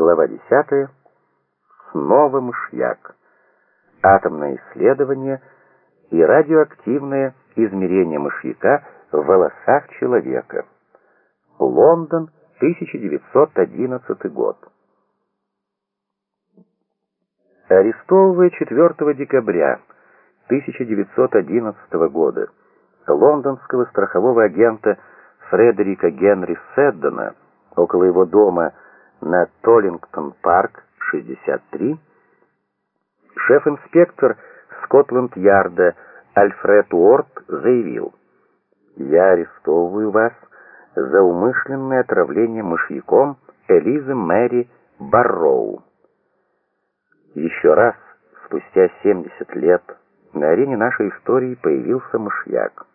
Глава 10. Снова мышьяк. Атомное исследование и радиоактивное измерение мышьяка в волосах человека. Лондон, 1911 год. Арестовывая 4 декабря 1911 года лондонского страхового агента Фредерика Генри Седдона около его дома на Толлингтон-парк, 63, шеф-инспектор Скотланд-Ярда Альфред Уорд заявил, «Я арестовываю вас за умышленное отравление мышьяком Элизы Мэри Барроу». Еще раз, спустя 70 лет, на арене нашей истории появился мышьяк.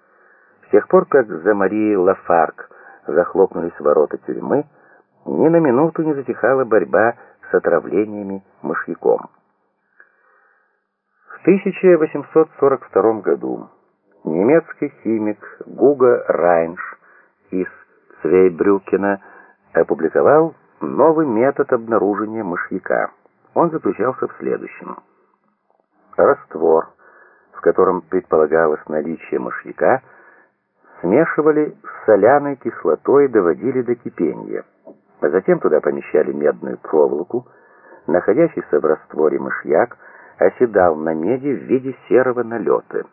С тех пор, как за Марией Лафарк захлопнулись ворота тюрьмы, ни на минуту не затихала борьба с отравлениями мышьяком. В 1842 году немецкий химик Гуга Райнш из Цвейбрюкена опубликовал новый метод обнаружения мышьяка. Он заключался в следующем. Раствор, в котором предполагалось наличие мышьяка, смешивали с соляной кислотой и доводили до кипения. А затем туда помещали медную проволоку. Находящийся в растворе мышьяк оседал на меди в виде серого налета.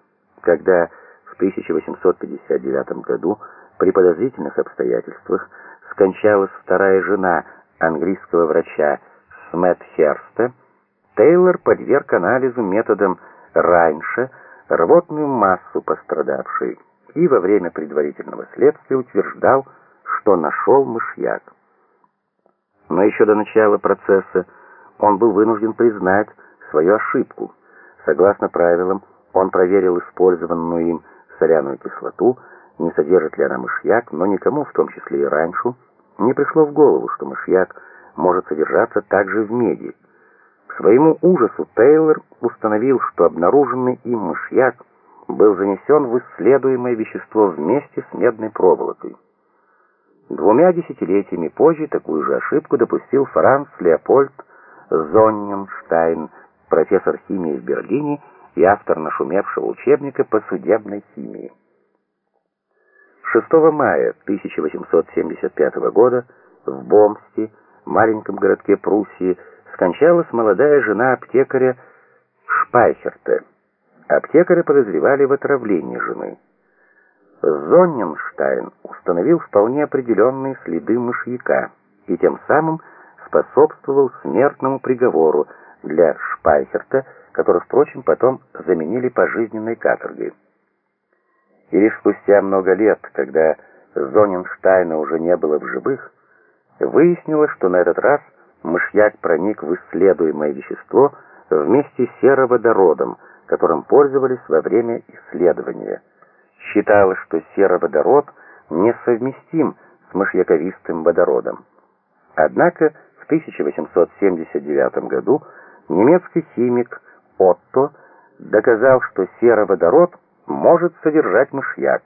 Когда в 1859 году при подозрительных обстоятельствах скончалась вторая жена английского врача Сметхерста, Тейлор подверг анализу методом Райнша рвотную массу пострадавшей и во время предварительного следствия утверждал, что нашел мышьяк. Но еще до начала процесса он был вынужден признать свою ошибку. Согласно правилам, он проверил использованную им соляную кислоту, не содержит ли она мышьяк, но никому, в том числе и раньше, не пришло в голову, что мышьяк может содержаться также в меди. К своему ужасу Тейлор установил, что обнаруженный им мышьяк был занесен в исследуемое вещество вместе с медной проволокой. Двумя десятилетиями позже такую же ошибку допустил Франц Леопольд Зонненштайн, профессор химии в Берлине и автор нашумевшего учебника по судебной химии. 6 мая 1875 года в Бомсте, маленьком городке Пруссии, скончалась молодая жена аптекаря Шпайхерта. Аптекаря подозревали в отравлении жены. Зонненштайн установил вполне определенные следы мышьяка и тем самым способствовал смертному приговору для Шпайхерта, который, впрочем, потом заменили пожизненной каторгой. И лишь спустя много лет, когда Зоненштайна уже не было в живых, выяснилось, что на этот раз мышьяк проник в исследуемое вещество вместе с сероводородом, которым пользовались во время исследования. Считалось, что сероводород несовместим с мышьяковистым водородом. Однако в 1879 году немецкий химик Отто доказал, что сероводород может содержать мышьяк,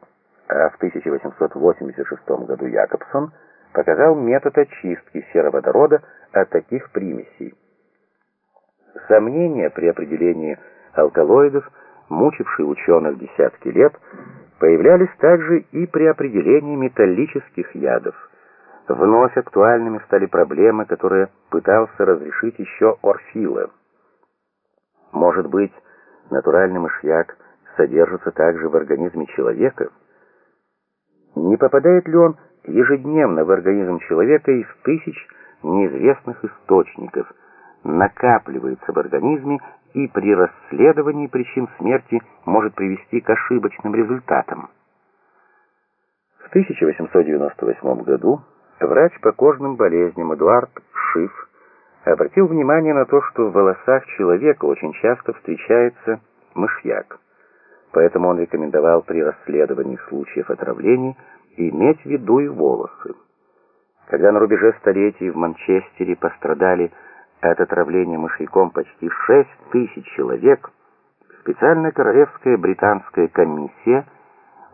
а в 1886 году Якобсон показал метод очистки сероводорода от таких примесей. Сомнения при определении алкалоидов, мучившие ученых десятки лет, появлялись также и при определении металлических ядов. Вновь актуальными стали проблемы, которые пытался разрешить еще Орфила. Может быть, натуральный мышьяк содержится также в организме человека? Не попадает ли он ежедневно в организм человека из тысяч неизвестных источников, накапливается в организме и при расследовании причин смерти может привести к ошибочным результатам. В 1898 году врач по кожным болезням Эдуард Шиф обратил внимание на то, что в волосах человека очень часто встречается мышьяк. Поэтому он рекомендовал при расследовании случаев отравлений иметь в виду и волосы. Когда на рубеже столетий в Манчестере пострадали от отравления мышьяком почти 6 тысяч человек, специальная королевская британская комиссия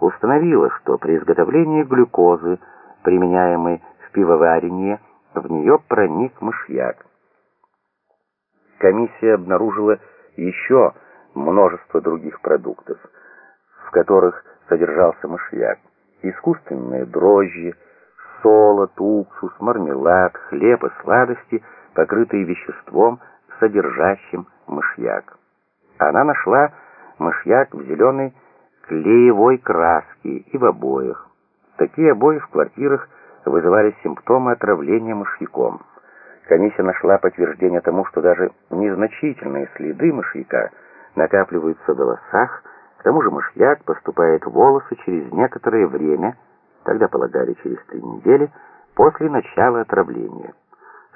установила, что при изготовлении глюкозы, применяемой в пивоварении, в нее проник мышьяк. Комиссия обнаружила еще множество других продуктов, в которых содержался мышьяк. Искусственные дрожжи, солод, уксус, мармелад, хлеб и сладости, покрытые веществом, содержащим мышьяк. Она нашла мышьяк в зеленой клеевой краске и в обоях. Такие обои в квартирах вызывали симптомы отравления мышьяком. Комиссия нашла подтверждение тому, что даже незначительные следы мышьяка накапливаются в волосах, к тому же мышьяк поступает в волосы через некоторое время, тогда полагали через три недели, после начала отравления.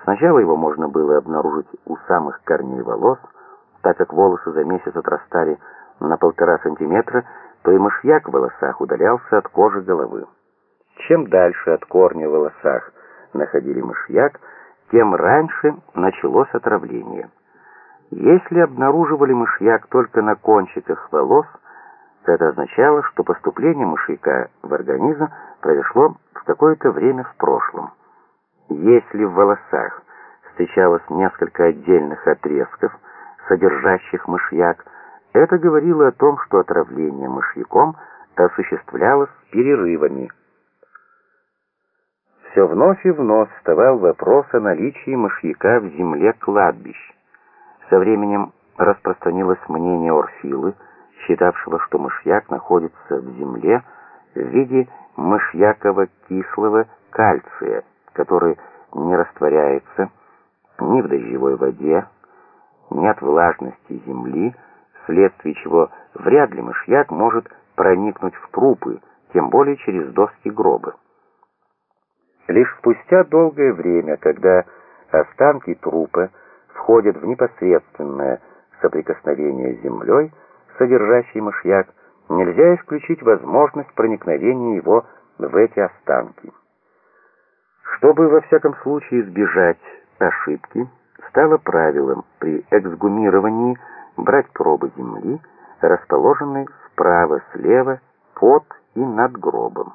Сначала его можно было обнаружить у самых корней волос, так как волосы за месяц отрастали на полтора сантиметра, то и мышьяк в волосах удалялся от кожи головы. Чем дальше от корня в волосах находили мышьяк, тем раньше началось отравление. Если обнаруживали мышьяк только на кончиках волос, то это означало, что поступление мышьяка в организм произошло в какое-то время в прошлом. Если в волосах встречалось несколько отдельных отрезков, содержащих мышьяк, это говорило о том, что отравление мышьяком осуществлялось перерывами. Все вновь и вновь вставал вопрос о наличии мышьяка в земле кладбищ. Со временем распространилось мнение Орфилы, считавшего, что мышьяк находится в земле в виде мышьяково-кислого кальция, который не растворяется ни в дождевой воде, ни от влажности земли, вследствие чего вряд ли мышьяк может проникнуть в трупы, тем более через доски гроба. Лишь спустя долгое время, когда останки трупа входят в непосредственное соприкосновение с землей, содержащей мышьяк, нельзя исключить возможность проникновения его в эти останки. Чтобы во всяком случае избежать ошибки, стало правилом при эксгумировании брать пробы земли, расположенные справа-слева, под и над гробом.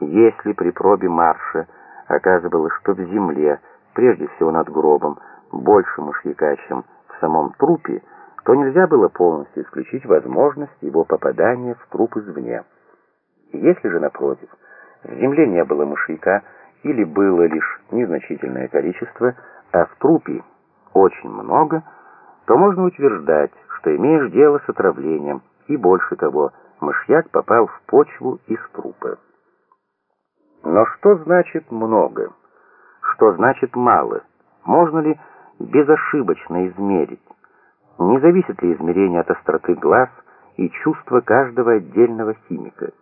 Если при пробе марша оказывалось, что в земле, прежде всего над гробом, больше мышьяка, чем в самом трупе, то нельзя было полностью исключить возможность его попадания в труп извне. Если же, напротив, в земле не было мышьяка или было лишь незначительное количество, а в трупе очень много, то можно утверждать, что имеешь дело с отравлением, и больше того, мышьяк попал в почву из трупа. Но что значит много? Что значит мало? Можно ли безошибочно измерить? Не зависит ли измерение от остроты глаз и чувства каждого отдельного химика?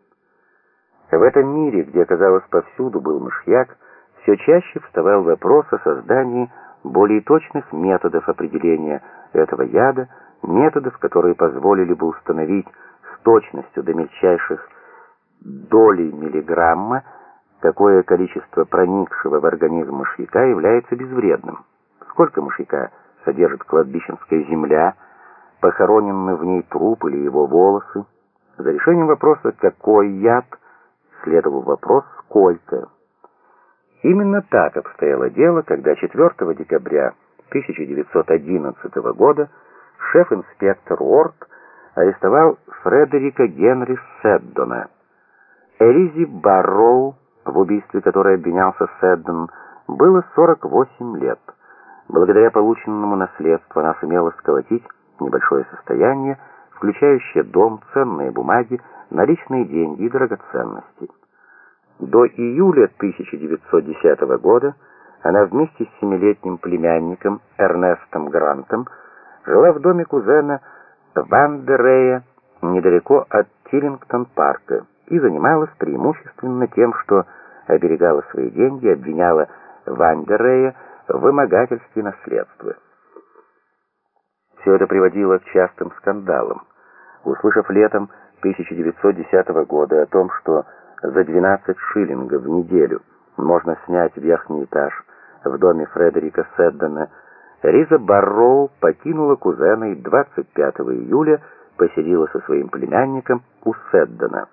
В этом мире, где, казалось, повсюду был мышьяк, все чаще вставал вопрос о создании более точных методов определения этого яда, методов, которые позволили бы установить с точностью до мельчайших долей миллиграмма, какое количество проникшего в организм мышьяка является безвредным. Сколько мышьяка содержит кладбищенская земля, похороненный в ней труп или его волосы. За решением вопроса «какой яд?» Следовал вопрос «сколько?». Именно так обстояло дело, когда 4 декабря 1911 года шеф-инспектор Уорд арестовал Фредерика Генри Седдона. Элизи Барроу в убийстве которой обвинялся Сэддон, было 48 лет. Благодаря полученному наследству она сумела сколотить небольшое состояние, включающее дом, ценные бумаги, наличные деньги и драгоценности. До июля 1910 года она вместе с семилетним племянником Эрнестом Грантом жила в доме кузена Вандерея недалеко от Тиллингтон-парка и занималась преимущественно тем, что оберегала свои деньги, обвиняла Вандерея в вымогательстве наследства. Все это приводило к частым скандалам. Услышав летом 1910 года о том, что за 12 шиллингов в неделю можно снять верхний этаж в доме Фредерика Седдона, Риза Барроу покинула кузена и 25 июля посидела со своим племянником у Седдона.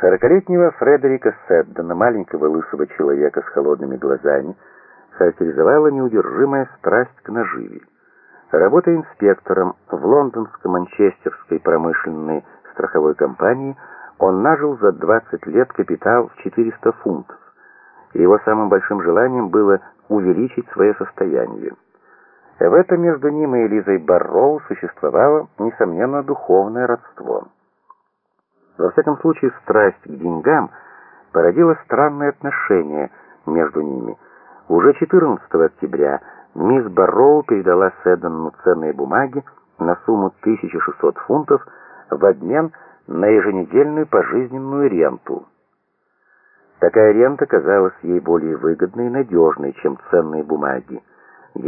Сорокалетнего Фредерика Седдона, маленького лысого человека с холодными глазами, характеризовала неудержимая страсть к наживе. Работая инспектором в лондонско-манчестерской промышленной страховой компании, он нажил за 20 лет капитал в 400 фунтов. Его самым большим желанием было увеличить свое состояние. В этом между ним и Элизой Барроу существовало, несомненно, духовное родство. Во всяком случае, страсть к деньгам породила странные отношения между ними. Уже 14 октября мисс Барроу передала Седдону ценные бумаги на сумму 1600 фунтов в обмен на еженедельную пожизненную ренту. Такая рента казалась ей более выгодной и надежной, чем ценные бумаги. 9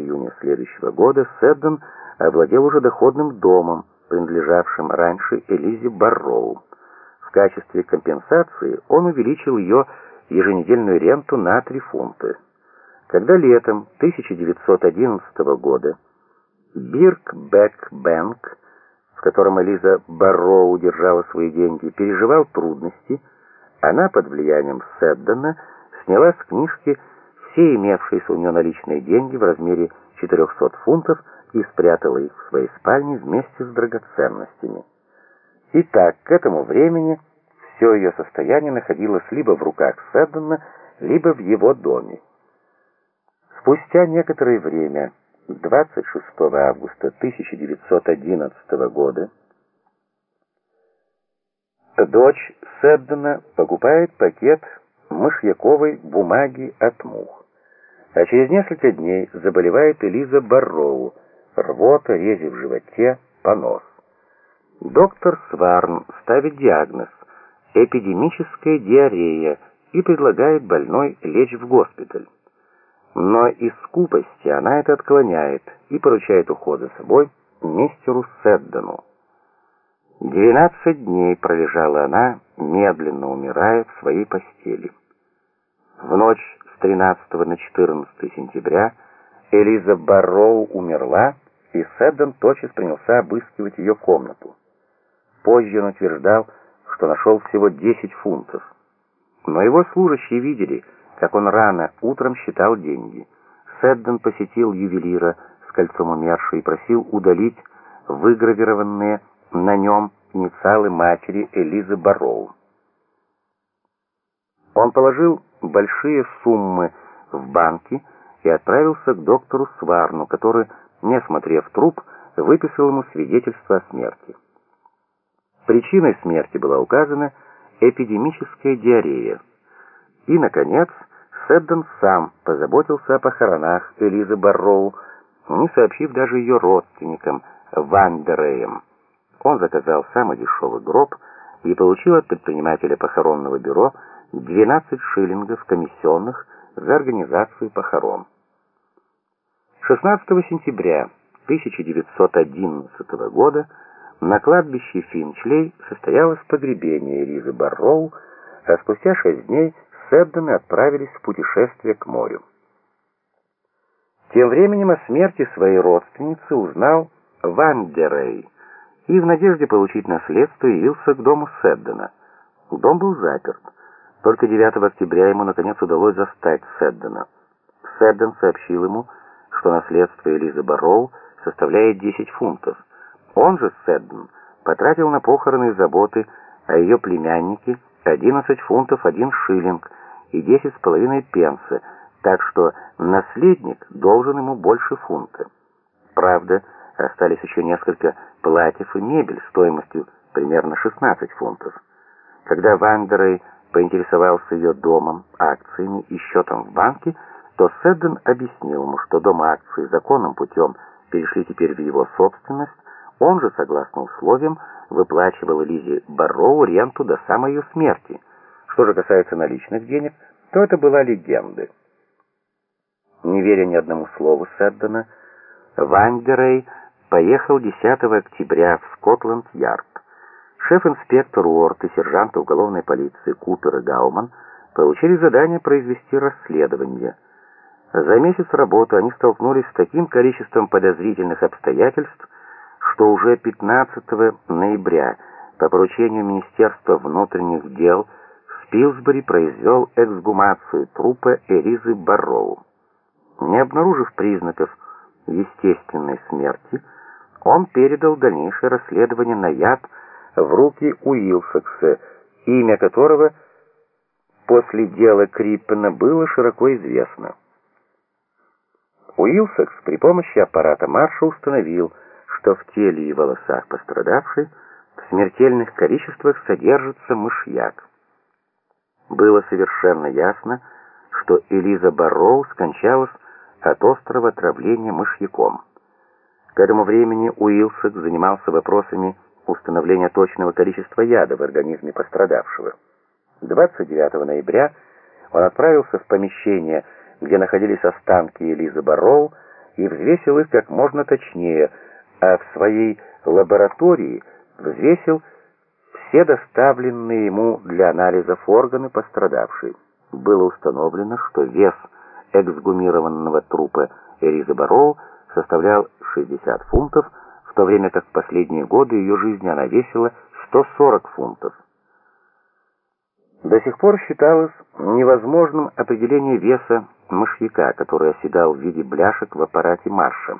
июня следующего года Седдон овладел уже доходным домом, принадлежавшим раньше Элизе Барроу. В качестве компенсации он увеличил ее еженедельную ренту на 3 фунта. Когда летом 1911 года Биркбек Бэнк, в котором Элиза Барроу держала свои деньги, переживал трудности, она под влиянием Седдона сняла с книжки все имевшиеся у нее наличные деньги в размере 400 фунтов и спрятала их в своей спальне вместе с драгоценностями. Итак, к этому времени все ее состояние находилось либо в руках Седдона, либо в его доме. Спустя некоторое время, 26 августа 1911 года, дочь Седдона покупает пакет мышьяковой бумаги от мух. А через несколько дней заболевает Элиза Барроу, рвота, рези в животе, понос. Доктор Сварн ставит диагноз эпидемическая диарея и предлагает больной лечь в госпиталь. Но из скупости она это отклоняет и поручает уход за собой мистеру Седдону. Двенадцать дней пролежала она, медленно умирая в своей постели. В ночь с 13 на 14 сентября Элиза Барроу умерла, и Седдон тотчас принялся обыскивать ее комнату. Позже он утверждал, что нашел всего 10 фунтов. Но его служащие видели, как он рано утром считал деньги. Седдон посетил ювелира с кольцом умершей и просил удалить выгравированные на нем инициалы матери Элизы Барроу. Он положил большие суммы в банки и отправился к доктору Сварну, который, не осмотрев труп, выписал ему свидетельство о смерти. Причиной смерти была указана эпидемическая диарея. И, наконец, Седдон сам позаботился о похоронах Элизы Барроу, не сообщив даже ее родственникам, Вандереям. Он заказал самый дешевый гроб и получил от предпринимателя похоронного бюро 12 шиллингов комиссионных за организацию похорон. 16 сентября 1911 года на кладбище Финчлей состоялось погребение Элизы Барроу, а спустя шесть дней Сэбдены отправились в путешествие к морю. Тем временем о смерти своей родственницы узнал Вандерей и в надежде получить наследство явился к дому Сэбдена. Дом был заперт. Только 9 октября ему наконец удалось застать Сэддена. Сэдден сообщил ему, что наследство Элизы Барроу составляет 10 фунтов. Он же, Сэдден, потратил на похороны и заботы о ее племяннике 11 фунтов 1 шиллинг и 10 с половиной пенса, так что наследник должен ему больше фунта. Правда, остались еще несколько платьев и мебель стоимостью примерно 16 фунтов. Когда Вандерей поинтересовался ее домом, акциями и счетом в банке, то Седден объяснил ему, что дом акций законным путем перешли теперь в его собственность, он же, согласно условиям, выплачивал Лизе Барроу ренту до самой ее смерти. Что же касается наличных денег, то это была легенда. Не веря ни одному слову Седдена, Вандерей поехал 10 октября в Скотланд-Ярд. Шеф-инспектор Уорд и сержанты уголовной полиции Купер и Гауман получили задание произвести расследование. За месяц работы они столкнулись с таким количеством подозрительных обстоятельств, что уже 15 ноября по поручению Министерства внутренних дел в Спилсбери произвел эксгумацию трупа Элизы Барроу. Не обнаружив признаков естественной смерти, он передал дальнейшее расследование на яд в руки Уилсакса, имя которого после дела Криппена было широко известно. Уилсакс при помощи аппарата Марша установил, что в теле и волосах пострадавшей в смертельных количествах содержится мышьяк. Было совершенно ясно, что Элиза Барроу скончалась от острого отравления мышьяком. К этому времени Уилсакс занимался вопросами установления точного количества яда в организме пострадавшего. 29 ноября он отправился в помещение, где находились останки Элизы Барроу, и взвесил их как можно точнее, а в своей лаборатории взвесил все доставленные ему для анализов органы пострадавшей. Было установлено, что вес эксгумированного трупа Элизы Барроу составлял 60 фунтов, в то время как в последние годы ее жизни она весила 140 фунтов. До сих пор считалось невозможным определение веса мышьяка, который оседал в виде бляшек в аппарате Марша.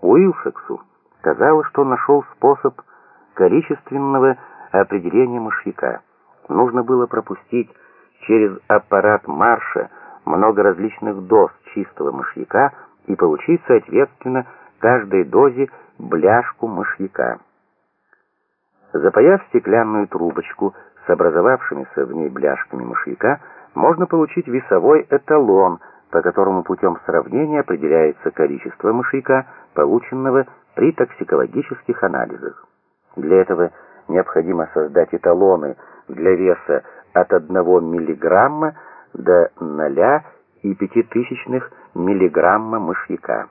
Уилсексу казалось, что он нашел способ количественного определения мышьяка. Нужно было пропустить через аппарат Марша много различных доз чистого мышьяка и получить, соответственно, каждой дозе бляшку мышьяка. Запаяв стеклянную трубочку с образовавшимися в ней бляшками мышьяка, можно получить весовой эталон, по которому путем сравнения определяется количество мышьяка, полученного при токсикологических анализах. Для этого необходимо создать эталоны для веса от 1 мг до 0,5 мг мышьяка.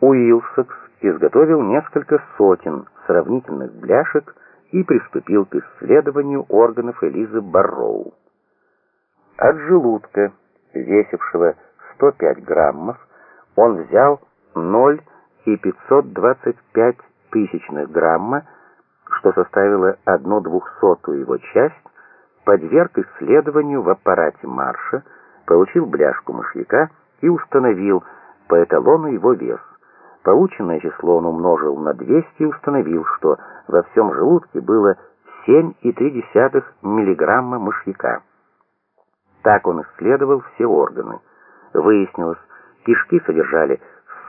Уилсакс изготовил несколько сотен сравнительных бляшек и приступил к исследованию органов Элизы Барроу. От желудка, весившего 105 граммов, он взял 0,525 тысячных грамма, что составило одну двухсотую его часть, подверг исследованию в аппарате Марша, получил бляшку мышьяка и установил по эталону его вес. Полученное число он умножил на 200 и установил, что во всем желудке было 7,3 мг мышьяка. Так он исследовал все органы. Выяснилось, кишки содержали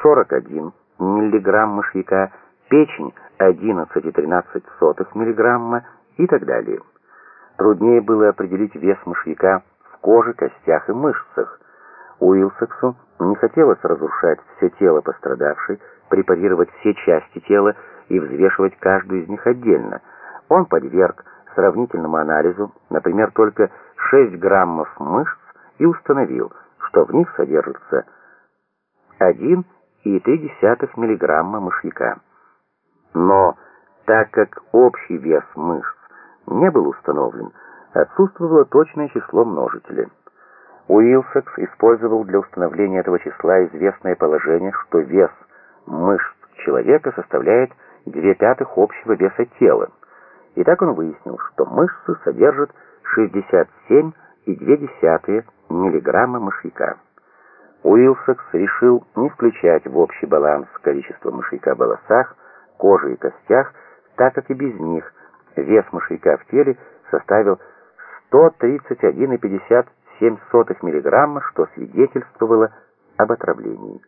41 мг мышьяка, печень 11,13 мг и так далее. Труднее было определить вес мышьяка в коже, костях и мышцах. Уилсаксу не хотелось разрушать все тело пострадавшей, препарировать все части тела и взвешивать каждую из них отдельно. Он подверг сравнительному анализу, например, только 6 граммов мышц и установил, что в них содержится 1,3 миллиграмма мышьяка. Но так как общий вес мышц не был установлен, отсутствовало точное число множителя. Уилсакс использовал для установления этого числа известное положение, что вес мышц человека составляет две пятых общего веса тела. И так он выяснил, что мышцы содержат 67,2 миллиграмма мышьяка. Уилсакс решил не включать в общий баланс количество мышьяка в волосах, коже и костях, так как и без них вес мышьяка в теле составил 131,57 мг, что свидетельствовало об отравлении.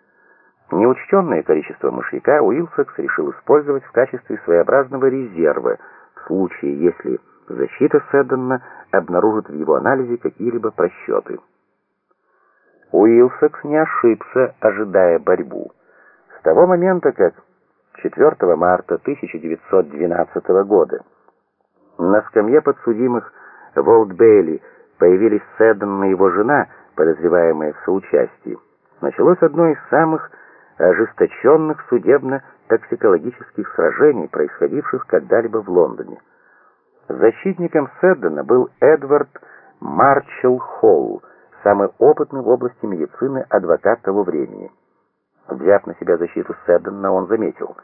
Неучтенное количество мышьяка Уилсакс решил использовать в качестве своеобразного резерва в случае, если защита Седдона обнаружит в его анализе какие-либо просчеты. Уилсакс не ошибся, ожидая борьбу. С того момента, как 4 марта 1912 года на скамье подсудимых в Олд-Бейли появились Седдон и его жена, подозреваемые в соучастии, началось одно из самых ожесточенных судебно-токсикологических сражений, происходивших когда-либо в Лондоне. Защитником Седдона был Эдвард Марчелл Холл, самый опытный в области медицины адвокат того времени. Взяв на себя защиту Седдона, он заметил,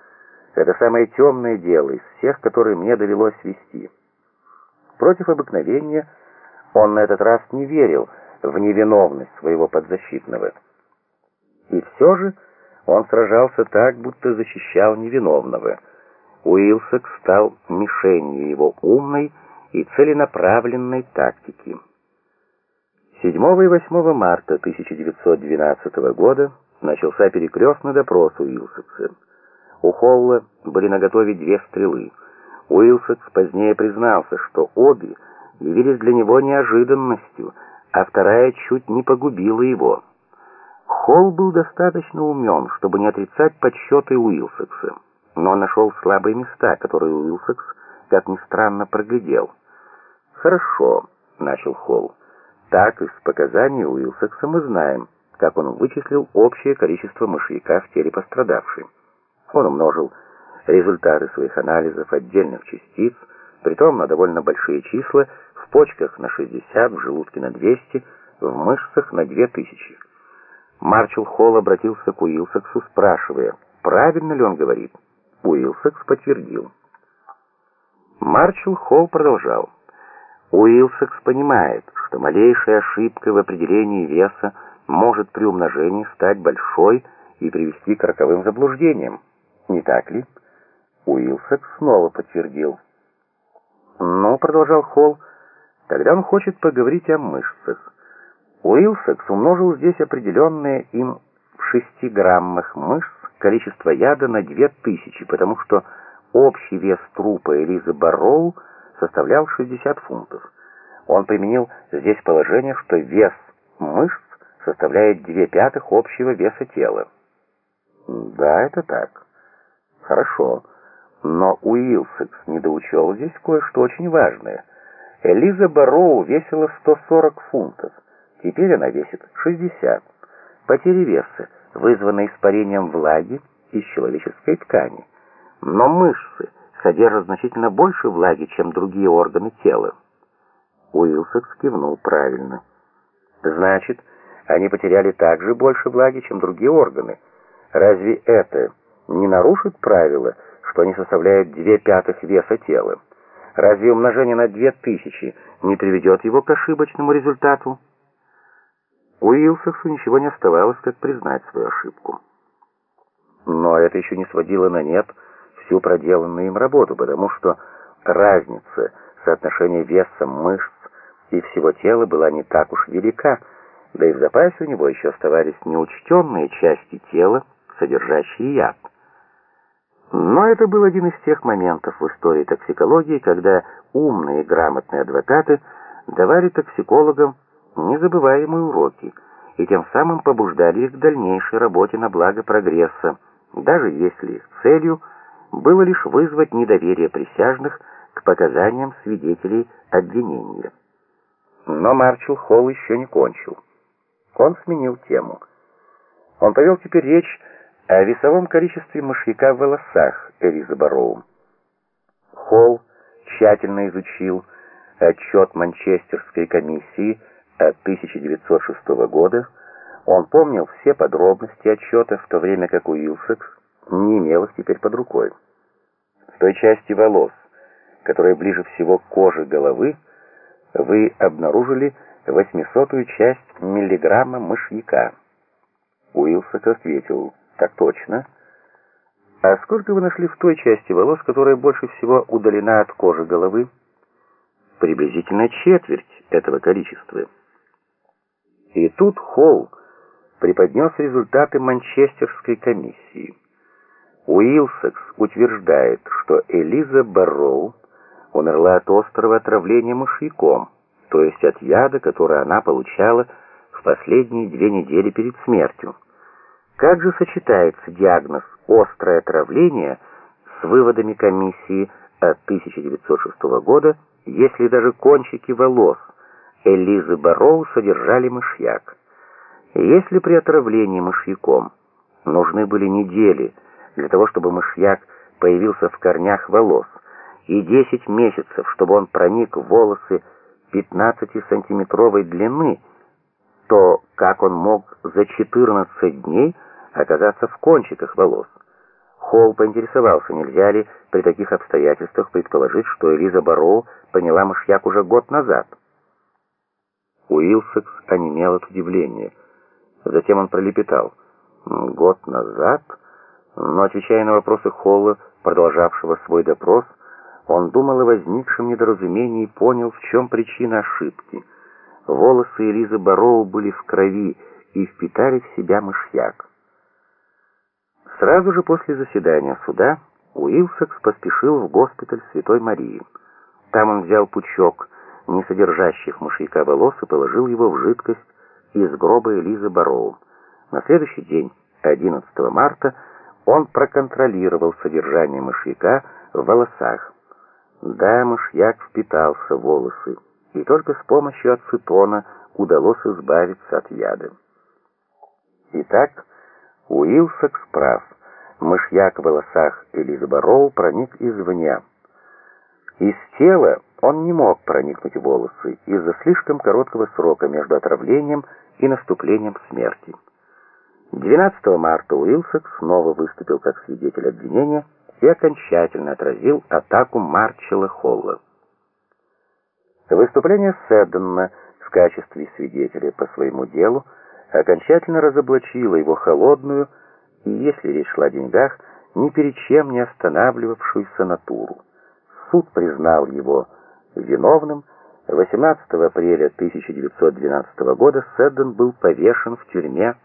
Это самое темное дело из всех, которые мне довелось вести. Против обыкновения он на этот раз не верил в невиновность своего подзащитного. И все же он сражался так, будто защищал невиновного. Уилсек стал мишенью его умной и целенаправленной тактики. 7 и 8 марта 1912 года начался перекрестный допрос Уилсекса. У Холла были наготове две стрелы. Уилсекс позднее признался, что обе явились для него неожиданностью, а вторая чуть не погубила его. Холл был достаточно умен, чтобы не отрицать подсчеты Уилсекса, но нашел слабые места, которые Уилсекс, как ни странно, проглядел. «Хорошо», — начал Холл. «Так, из показаний Уилсекса мы знаем, как он вычислил общее количество мышьяка в теле пострадавшей. Он умножил результаты своих анализов отдельных частиц, притом на довольно большие числа, в почках на 60, в желудке на 200, в мышцах на 2000. Марчел Холл обратился к Уилсексу, спрашивая, правильно ли он говорит. Уилсекс подтвердил. Марчел Холл продолжал. Уилсекс понимает, что малейшая ошибка в определении веса может при умножении стать большой и привести к роковым заблуждениям. Не так ли? Уилсекс снова подтвердил. «Ну, — продолжал Холл, — тогда он хочет поговорить о мышцах. Уилсекс умножил здесь определенное им в шести граммах мышц количество яда на две тысячи, потому что общий вес трупа Элизы Барроу составлял 60 фунтов. Он применил здесь положение, что вес мышц составляет две пятых общего веса тела. Да, это так. Хорошо. Но Уилсекс недоучел здесь кое-что очень важное. Элиза Барроу весила 140 фунтов. Теперь она весит 60. Потери веса вызваны испарением влаги из человеческой ткани. Но мышцы содержат значительно больше влаги, чем другие органы тела. Уилсекс кивнул правильно. Значит, они потеряли также больше влаги, чем другие органы. Разве это не нарушит правило, что они составляют две пятых веса тела? Разве умножение на две тысячи не приведет его к ошибочному результату? Уилсексу ничего не оставалось, как признать свою ошибку. Но это еще не сводило на нет всю проделанную им работу, потому что разница соотношения веса мышц и всего тела была не так уж велика, да и в запасе у него еще оставались неучтенные части тела, содержащие яд. Но это был один из тех моментов в истории токсикологии, когда умные и грамотные адвокаты давали токсикологам незабываемые уроки и тем самым побуждали их к дальнейшей работе на благо прогресса, даже если их целью было лишь вызвать недоверие присяжных к показаниям свидетелей обвинения. Но Марчел Холл еще не кончил. Он сменил тему. Он повел теперь речь о весовом количестве мышьяка в волосах Элизы Барроу. Холл тщательно изучил отчет Манчестерской комиссии от 1906 года, он помнил все подробности отчета, в то время как Уилсекс не имел их теперь под рукой. В той части волос, которая ближе всего к коже головы, вы обнаружили восьмисотую часть миллиграмма мышьяка. Уилсек ответил, так точно. А сколько вы нашли в той части волос, которая больше всего удалена от кожи головы? Приблизительно четверть этого количества. И тут Холл преподнес результаты Манчестерской комиссии. Уилсекс утверждает, что Элиза Барроу умерла от острого отравления мышьяком, то есть от яда, который она получала в последние две недели перед смертью. Как же сочетается диагноз «острое отравление» с выводами комиссии от 1906 года, если даже кончики волос Элизы Барроу содержали мышьяк. Если при отравлении мышьяком нужны были недели для того, чтобы мышьяк появился в корнях волос, и 10 месяцев, чтобы он проник в волосы 15-сантиметровой длины, то как он мог за 14 дней оказаться в кончиках волос? Холл поинтересовался, нельзя ли при таких обстоятельствах предположить, что Элиза Барроу поняла мышьяк уже год назад. Уилсакс онемел от удивления. Затем он пролепетал. «Год назад?» Но, отвечая на вопросы Холла, продолжавшего свой допрос, он думал о возникшем недоразумении и понял, в чем причина ошибки. Волосы Элизы Барроу были в крови и впитали в себя мышьяк. Сразу же после заседания суда Уилсакс поспешил в госпиталь Святой Марии. Там он взял пучок не содержащих мышьяка волос и положил его в жидкость из гроба Элизы Барроу. На следующий день, 11 марта, он проконтролировал содержание мышьяка в волосах. Да, мышьяк впитался в волосы, и только с помощью ацетона удалось избавиться от яда. Итак, Уилсакс прав. Мышьяк в волосах Элизы Барроу проник извне. Из тела он не мог проникнуть в волосы из-за слишком короткого срока между отравлением и наступлением смерти. 12 марта Уилсакс снова выступил как свидетель обвинения и окончательно отразил атаку Марчелла Холла. Выступление Сэддена в качестве свидетеля по своему делу окончательно разоблачила его холодную и, если речь шла о деньгах, ни перед чем не останавливавшуюся натуру. Суд признал его виновным. 18 апреля 1912 года Седден был повешен в тюрьме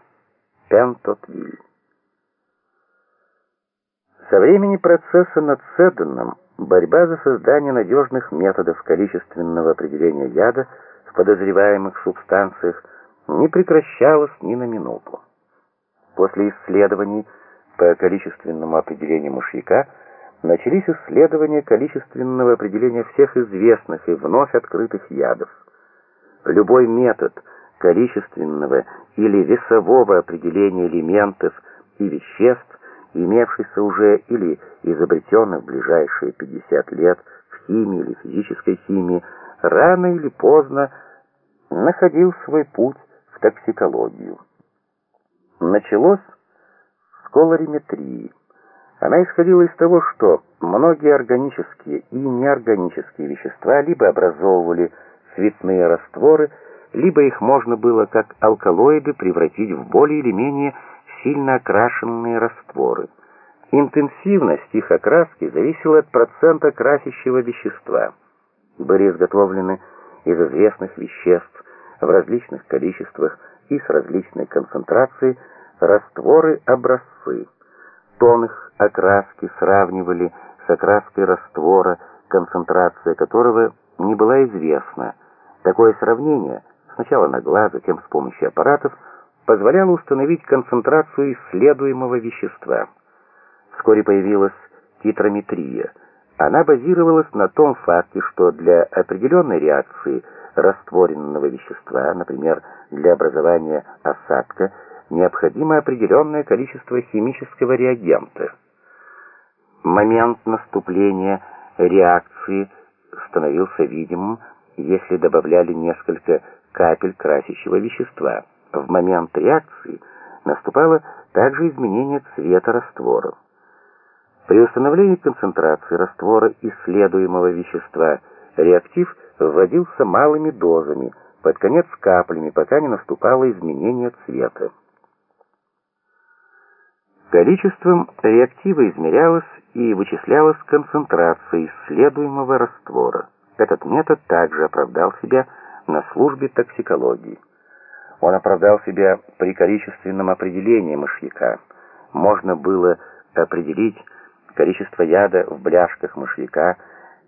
Пентотвиль. Со времени процесса над Седденом борьба за создание надежных методов количественного определения яда в подозреваемых субстанциях не прекращалась ни на минуту. После исследований по количественному определению мышьяка начались исследования количественного определения всех известных и вновь открытых ядов. Любой метод количественного или весового определения элементов и веществ, имевшийся уже или изобретенный в ближайшие 50 лет в химии или физической химии, рано или поздно находил свой путь в токсикологию. Началось с колориметрии. Она исходила из того, что многие органические и неорганические вещества либо образовывали цветные растворы, либо их можно было как алкалоиды превратить в более или менее сильно окрашенные растворы. Интенсивность их окраски зависела от процента красящего вещества. Были изготовлены из известных веществ в различных количествах и с различной концентрацией растворы-образцы. Тон их окраски сравнивали с окраской раствора, концентрация которого не была известна. Такое сравнение, сначала на глаз, затем с помощью аппаратов, позволяло установить концентрацию исследуемого вещества. Вскоре появилась титрометрия. Она базировалась на том факте, что для определенной реакции растворенного вещества, например, для образования осадка, необходимо определенное количество химического реагента. Момент наступления реакции становился видимым, если добавляли несколько капель красящего вещества. В момент реакции наступало также изменение цвета раствора. При установлении концентрации раствора исследуемого вещества реактив вводился малыми дозами, под конец каплями, пока не наступало изменение цвета. Количеством реактива измерялась и вычислялась концентрация исследуемого раствора. Этот метод также оправдал себя на службе токсикологии. Он оправдал себя при количественном определении мышьяка. Можно было определить количество яда в бляшках мышьяка,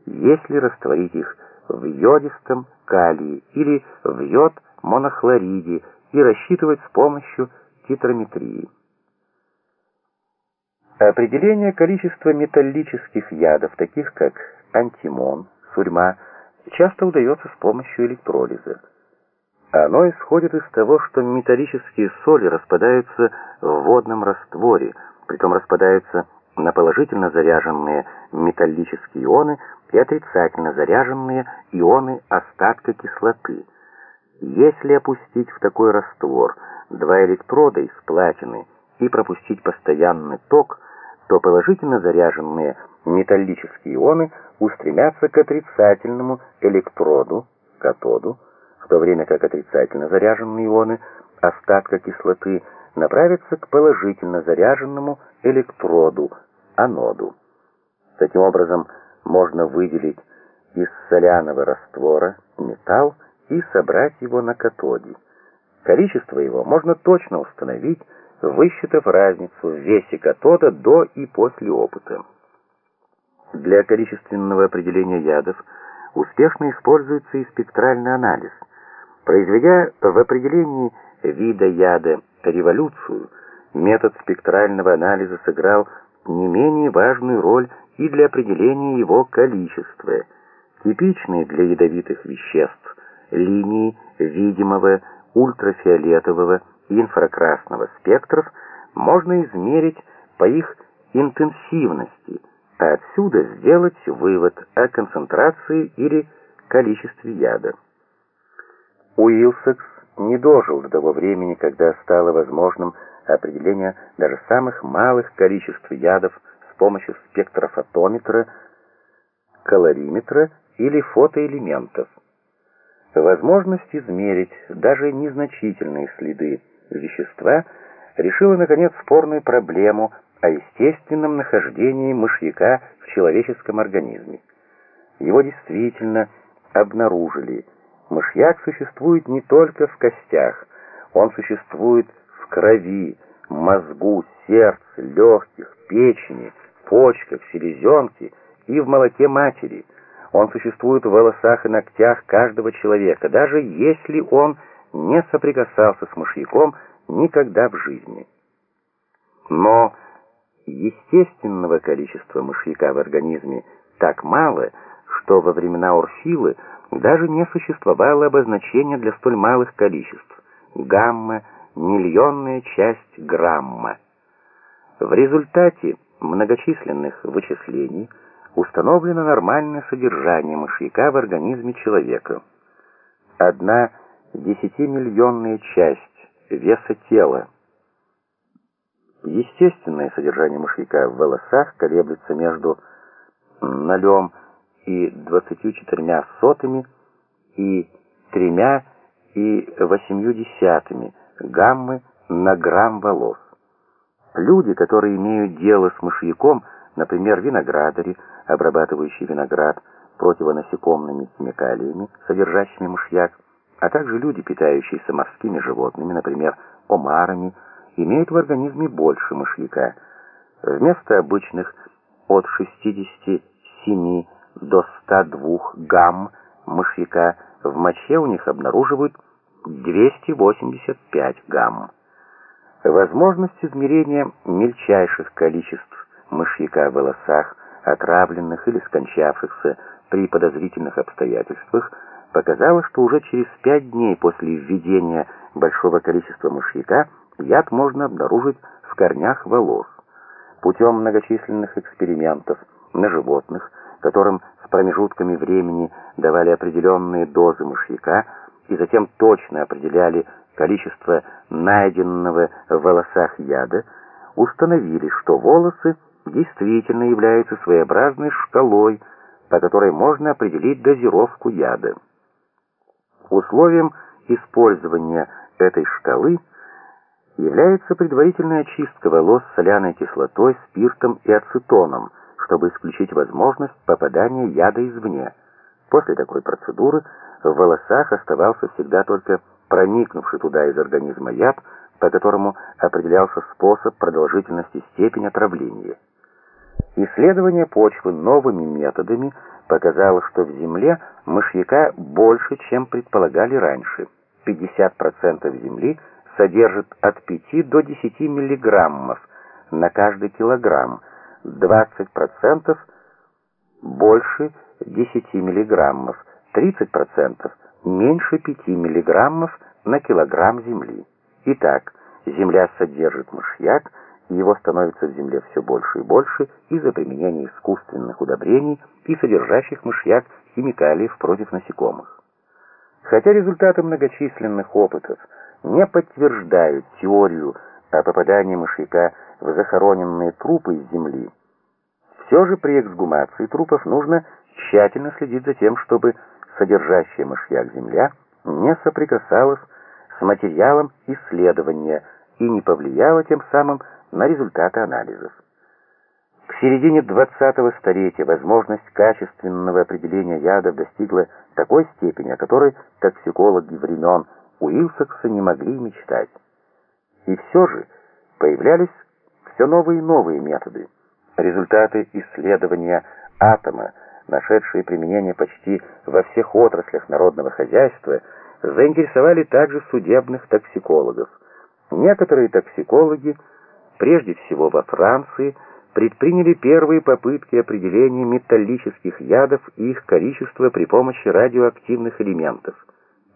если растворить их в йодистом калии или в йод монохлориде и рассчитывать с помощью титрометрии. Определение количества металлических ядов, таких как антимон, сурьма, часто удается с помощью электролиза. Оно исходит из того, что металлические соли распадаются в водном растворе, притом распадаются на положительно заряженные металлические ионы и отрицательно заряженные ионы остатка кислоты. Если опустить в такой раствор два электрода из платины и пропустить постоянный ток, то положительно заряженные металлические ионы устремятся к отрицательному электроду, катоду, в то время как отрицательно заряженные ионы остатка кислоты направятся к положительно заряженному электроду, аноду. Таким образом, можно выделить из соляного раствора металл и собрать его на катоде. Количество его можно точно установить, высчитав разницу в весе катода до и после опыта. Для количественного определения ядов успешно используется и спектральный анализ. Произведя в определении вида яда революцию, метод спектрального анализа сыграл не менее важную роль и для определения его количества. Типичные для ядовитых веществ линии видимого ультрафиолетового и инфракрасного спектров можно измерить по их интенсивности, а отсюда сделать вывод о концентрации или количестве яда. Уилсакс не дожил до того времени, когда стало возможным определение даже самых малых количеств ядов с помощью спектрофотометра, калориметра или фотоэлементов. Возможность измерить даже незначительные следы вещества решила, наконец, спорную проблему о естественном нахождении мышьяка в человеческом организме. Его действительно обнаружили. Мышьяк существует не только в костях, он существует в крови, мозгу, сердце, легких, печени, почках, селезенке и в молоке матери – он существует в волосах и ногтях каждого человека, даже если он не соприкасался с мышьяком никогда в жизни. Но естественного количества мышьяка в организме так мало, что во времена Орфилы даже не существовало обозначения для столь малых количеств. Гамма — миллионная часть грамма. В результате многочисленных вычислений – установлено нормальное содержание мышьяка в организме человека. Одна десятимиллионная часть веса тела. Естественное содержание мышьяка в волосах колеблется между 0 и 24 сотыми и 3 и 8 гаммы на грамм волос. Люди, которые имеют дело с мышьяком, например, виноградари, обрабатывающие виноград противонасекомыми химикалиями, содержащими мышьяк, а также люди, питающиеся морскими животными, например, омарами, имеют в организме больше мышьяка. Вместо обычных от 67 до 102 гамм мышьяка в моче у них обнаруживают 285 гамм. Возможность измерения мельчайших количеств мышьяка в волосах отравленных или скончавшихся при подозрительных обстоятельствах, показало, что уже через пять дней после введения большого количества мышьяка яд можно обнаружить в корнях волос. Путем многочисленных экспериментов на животных, которым с промежутками времени давали определенные дозы мышьяка и затем точно определяли количество найденного в волосах яда, установили, что волосы действительно является своеобразной шкалой, по которой можно определить дозировку яда. Условием использования этой шкалы является предварительная очистка волос соляной кислотой, спиртом и ацетоном, чтобы исключить возможность попадания яда извне. После такой процедуры в волосах оставался всегда только проникнувший туда из организма яд, по которому определялся способ, продолжительности, степень отравления. Исследование почвы новыми методами показало, что в земле мышьяка больше, чем предполагали раньше. 50% земли содержит от 5 до 10 миллиграммов на каждый килограмм, 20% больше 10 миллиграммов, 30% меньше 5 миллиграммов на килограмм земли. Итак, земля содержит мышьяк, его становится в земле все больше и больше из-за применения искусственных удобрений и содержащих мышьяк химикалиев против насекомых. Хотя результаты многочисленных опытов не подтверждают теорию о попадании мышьяка в захороненные трупы из земли. Все же при эксгумации трупов нужно тщательно следить за тем, чтобы содержащая мышьяк земля не соприкасалась с материалом исследования и не повлияла тем самым на результаты анализов. К середине 20-го столетия возможность качественного определения ядов достигла такой степени, о которой токсикологи времен Уилсакса не могли мечтать. И все же появлялись все новые и новые методы. Результаты исследования атома, нашедшие применение почти во всех отраслях народного хозяйства, заинтересовали также судебных токсикологов. Некоторые токсикологи, прежде всего во Франции, предприняли первые попытки определения металлических ядов и их количества при помощи радиоактивных элементов.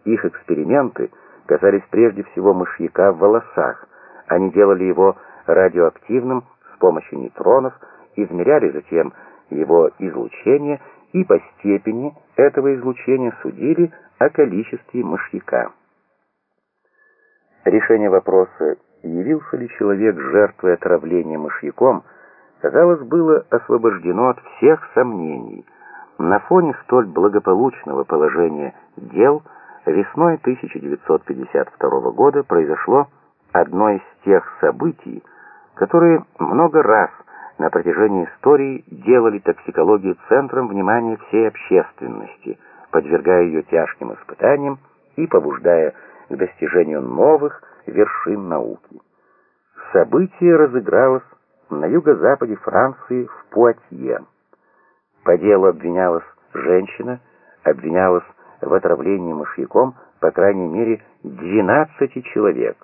Их эксперименты касались прежде всего мышьяка в волосах. Они делали его радиоактивным с помощью нейтронов, измеряли затем его излучение и по степени этого излучения судили о количестве мышьяка. Решение вопроса, явился ли человек жертвой отравления мышьяком, казалось, было освобождено от всех сомнений. На фоне столь благополучного положения дел весной 1952 года произошло одно из тех событий, которые много раз на протяжении истории делали токсикологию центром внимания всей общественности, подвергая ее тяжким испытаниям и побуждая к достижению новых вершин науки. Событие разыгралось на юго-западе Франции в Пуатье. По делу обвинялась женщина, обвинялась в отравлении мышьяком по крайней мере 12 человек.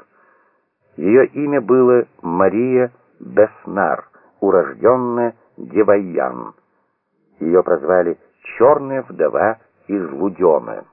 Ее имя было Мария Беснар, урожденная Девайян. Ее прозвали «Черная вдова из Лудена».